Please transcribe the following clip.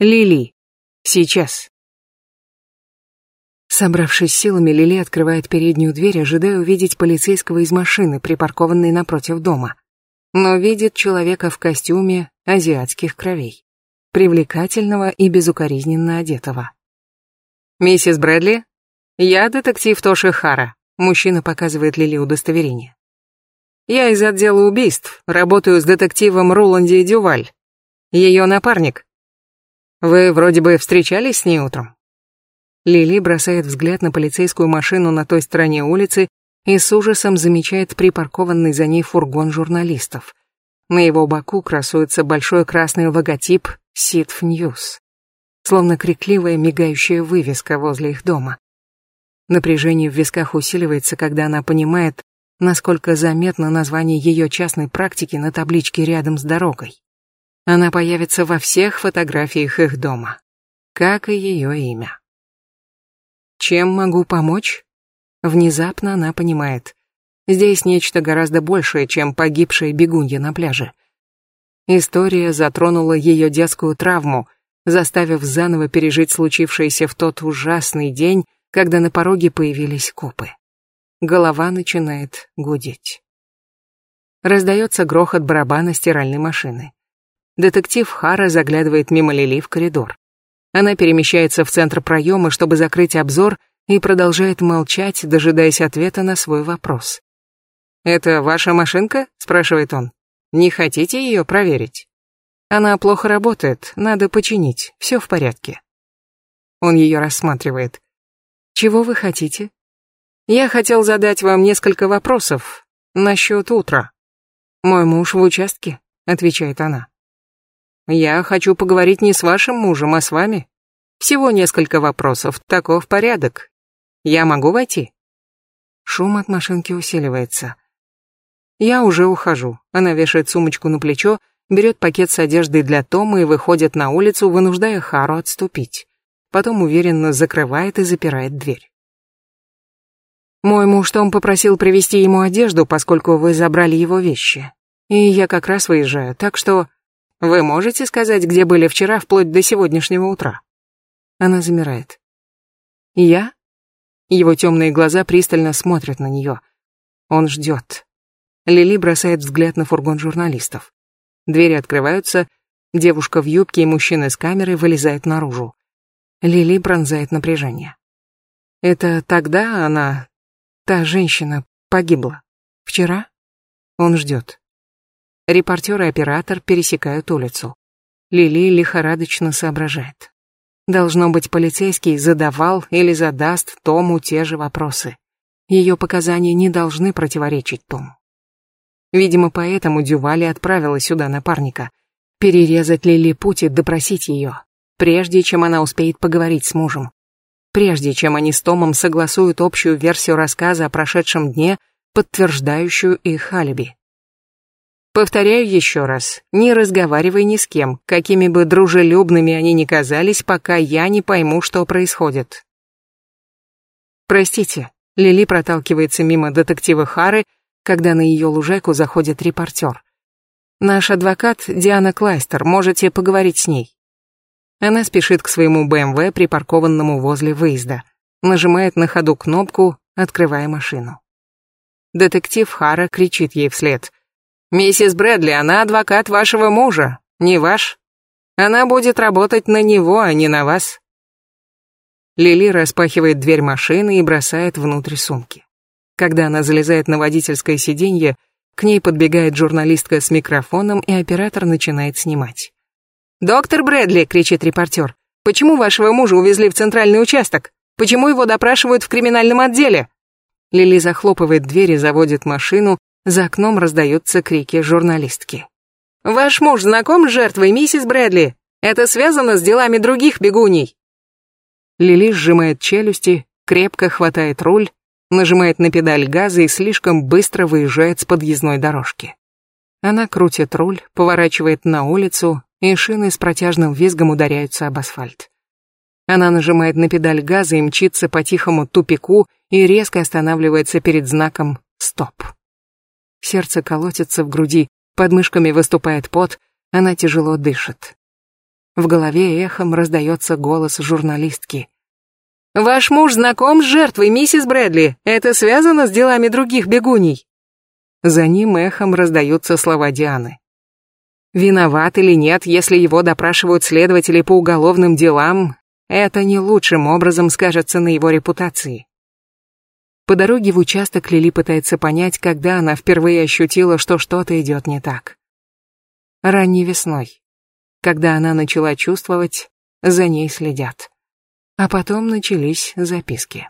Лили. Сейчас. Собравшись силами, Лили открывает переднюю дверь, ожидая увидеть полицейского из машины, припаркованной напротив дома. Но видит человека в костюме азиатских кровей, привлекательного и безукоризненно одетого. «Миссис Брэдли, я детектив Тоши Хара», — мужчина показывает Лили удостоверение. «Я из отдела убийств, работаю с детективом Руланди Дюваль. Ее напарник вы вроде бы встречались с ней утром?» Лили бросает взгляд на полицейскую машину на той стороне улицы и с ужасом замечает припаркованный за ней фургон журналистов. На его боку красуется большой красный логотип CTV News», словно крикливая мигающая вывеска возле их дома. Напряжение в висках усиливается, когда она понимает, насколько заметно название ее частной практики на табличке рядом с дорогой. Она появится во всех фотографиях их дома, как и ее имя. Чем могу помочь? Внезапно она понимает. Здесь нечто гораздо большее, чем погибшая бегунья на пляже. История затронула ее детскую травму, заставив заново пережить случившееся в тот ужасный день, когда на пороге появились копы. Голова начинает гудеть. Раздается грохот барабана стиральной машины детектив Хара заглядывает мимо Лили в коридор. Она перемещается в центр проема, чтобы закрыть обзор, и продолжает молчать, дожидаясь ответа на свой вопрос. «Это ваша машинка?» — спрашивает он. «Не хотите ее проверить?» «Она плохо работает, надо починить, все в порядке». Он ее рассматривает. «Чего вы хотите?» «Я хотел задать вам несколько вопросов насчет утра». «Мой муж в участке», — отвечает она. Я хочу поговорить не с вашим мужем, а с вами. Всего несколько вопросов, таков порядок. Я могу войти? Шум от машинки усиливается. Я уже ухожу. Она вешает сумочку на плечо, берет пакет с одеждой для Тома и выходит на улицу, вынуждая Хару отступить. Потом уверенно закрывает и запирает дверь. Мой муж Том попросил привезти ему одежду, поскольку вы забрали его вещи. И я как раз выезжаю, так что... Вы можете сказать, где были вчера вплоть до сегодняшнего утра? Она замирает. Я? Его темные глаза пристально смотрят на нее. Он ждет. Лили бросает взгляд на фургон журналистов. Двери открываются, девушка в юбке и мужчина с камерой вылезают наружу. Лили пронзает напряжение. Это тогда она, та женщина, погибла? Вчера? Он ждет. Репортер и оператор пересекают улицу. Лили лихорадочно соображает. Должно быть, полицейский задавал или задаст Тому те же вопросы. Ее показания не должны противоречить Тому. Видимо, поэтому Дювали отправила сюда напарника. Перерезать Лили путь и допросить ее, прежде чем она успеет поговорить с мужем. Прежде чем они с Томом согласуют общую версию рассказа о прошедшем дне, подтверждающую их алиби. Повторяю еще раз, не разговаривай ни с кем, какими бы дружелюбными они ни казались, пока я не пойму, что происходит. Простите, Лили проталкивается мимо детектива Хары, когда на ее лужайку заходит репортер. Наш адвокат Диана Клайстер, можете поговорить с ней. Она спешит к своему БМВ, припаркованному возле выезда, нажимает на ходу кнопку, открывая машину. Детектив Хара кричит ей вслед. Миссис Брэдли, она адвокат вашего мужа, не ваш. Она будет работать на него, а не на вас. Лили распахивает дверь машины и бросает внутрь сумки. Когда она залезает на водительское сиденье, к ней подбегает журналистка с микрофоном, и оператор начинает снимать. «Доктор Брэдли!» — кричит репортер. «Почему вашего мужа увезли в центральный участок? Почему его допрашивают в криминальном отделе?» Лили захлопывает дверь и заводит машину, за окном раздаются крики журналистки. «Ваш муж знаком с жертвой, миссис Брэдли? Это связано с делами других бегуней?» Лили сжимает челюсти, крепко хватает руль, нажимает на педаль газа и слишком быстро выезжает с подъездной дорожки. Она крутит руль, поворачивает на улицу, и шины с протяжным визгом ударяются об асфальт. Она нажимает на педаль газа и мчится по тихому тупику и резко останавливается перед знаком «Стоп» сердце колотится в груди, под мышками выступает пот, она тяжело дышит. В голове эхом раздается голос журналистки. «Ваш муж знаком с жертвой, миссис Брэдли. Это связано с делами других бегуней?» За ним эхом раздаются слова Дианы. Виноват или нет, если его допрашивают следователи по уголовным делам, это не лучшим образом скажется на его репутации. По дороге в участок Лили пытается понять, когда она впервые ощутила, что что-то идет не так. Ранней весной, когда она начала чувствовать, за ней следят. А потом начались записки.